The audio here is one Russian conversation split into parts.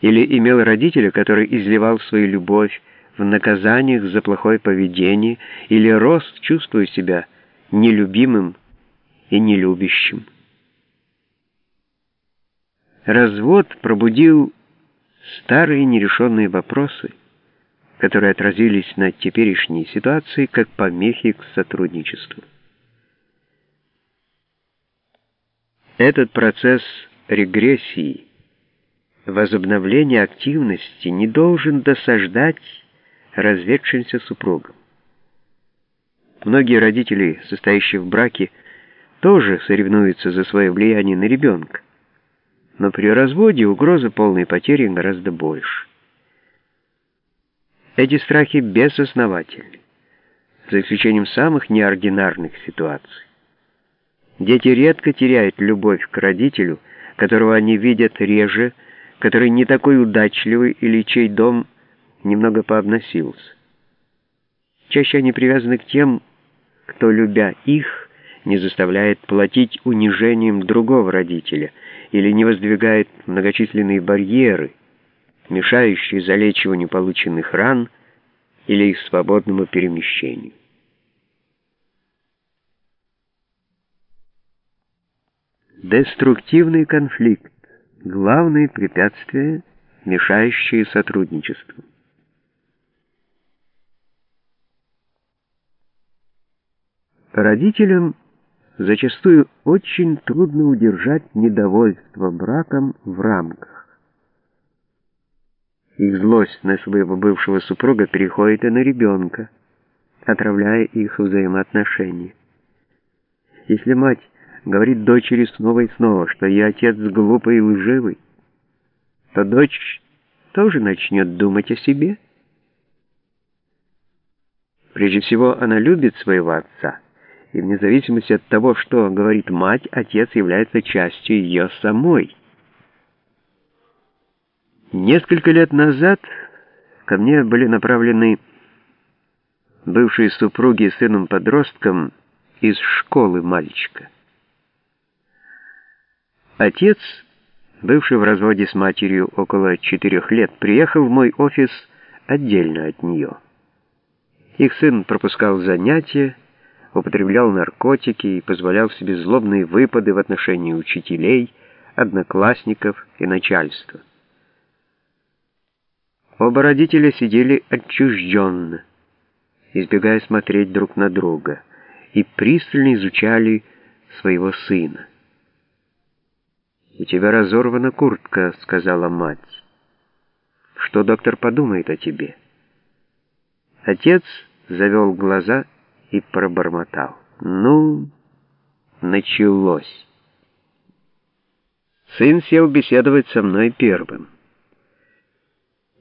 или имел родителя, который изливал свою любовь в наказаниях за плохое поведение, или рос, чувствуя себя нелюбимым и нелюбящим. Развод пробудил старые нерешенные вопросы, которые отразились на теперешней ситуации как помехи к сотрудничеству. Этот процесс регрессии, возобновления активности не должен досаждать разведшимся супругам. Многие родители, состоящие в браке, тоже соревнуются за свое влияние на ребенка, но при разводе угроза полной потери гораздо больше. Эти страхи безосновательны, за исключением самых неординарных ситуаций. Дети редко теряют любовь к родителю, которого они видят реже, который не такой удачливый или чей дом немного пообносился. Чаще они привязаны к тем, кто, любя их, не заставляет платить унижением другого родителя или не воздвигает многочисленные барьеры, мешающие залечиванию полученных ран или их свободному перемещению. Деструктивный конфликт – главное препятствие, мешающее сотрудничеству. Родителям зачастую очень трудно удержать недовольство браком в рамках. Их злость на своего бывшего супруга переходит и на ребенка, отравляя их взаимоотношения. Если мать говорит дочери снова и снова, что я отец глупый и лживый, то дочь тоже начнет думать о себе. Прежде всего, она любит своего отца — и вне зависимости от того, что говорит мать, отец является частью ее самой. Несколько лет назад ко мне были направлены бывшие супруги с сыном-подростком из школы мальчика. Отец, бывший в разводе с матерью около четырех лет, приехал в мой офис отдельно от нее. Их сын пропускал занятия, употреблял наркотики и позволял себе злобные выпады в отношении учителей, одноклассников и начальства. Оба родителя сидели отчужденно, избегая смотреть друг на друга, и пристально изучали своего сына. «У тебя разорвана куртка», — сказала мать. «Что доктор подумает о тебе?» Отец завел глаза и пробормотал. «Ну, началось». Сын сел беседовать со мной первым.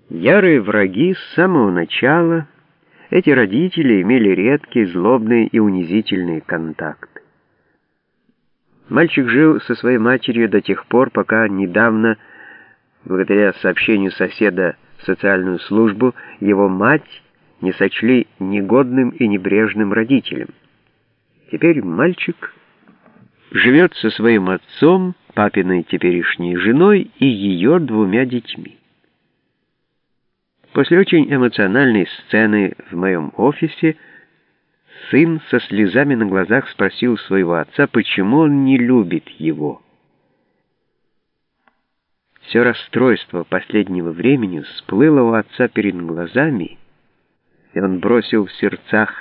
Ярые враги с самого начала, эти родители имели редкие, злобные и унизительные контакты. Мальчик жил со своей матерью до тех пор, пока недавно, благодаря сообщению соседа в социальную службу, его мать не сочли негодным и небрежным родителем. Теперь мальчик живет со своим отцом, папиной теперешней женой и ее двумя детьми. После очень эмоциональной сцены в моем офисе сын со слезами на глазах спросил своего отца, почему он не любит его. Все расстройство последнего времени всплыло у отца перед глазами, и он бросил в сердцах.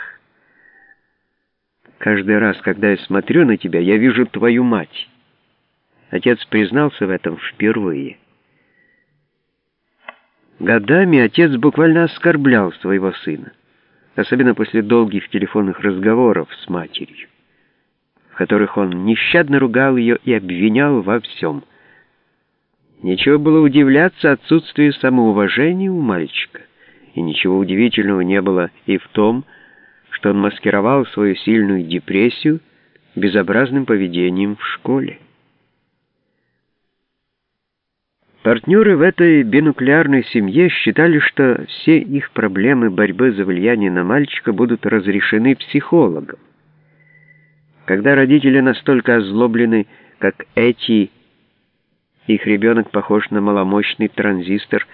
«Каждый раз, когда я смотрю на тебя, я вижу твою мать». Отец признался в этом впервые. Годами отец буквально оскорблял своего сына, особенно после долгих телефонных разговоров с матерью, в которых он нещадно ругал ее и обвинял во всем. Нечего было удивляться отсутствию самоуважения у мальчика. И ничего удивительного не было и в том, что он маскировал свою сильную депрессию безобразным поведением в школе. Партнеры в этой бинуклеарной семье считали, что все их проблемы борьбы за влияние на мальчика будут разрешены психологом. Когда родители настолько озлоблены, как эти Их ребенок похож на маломощный транзистор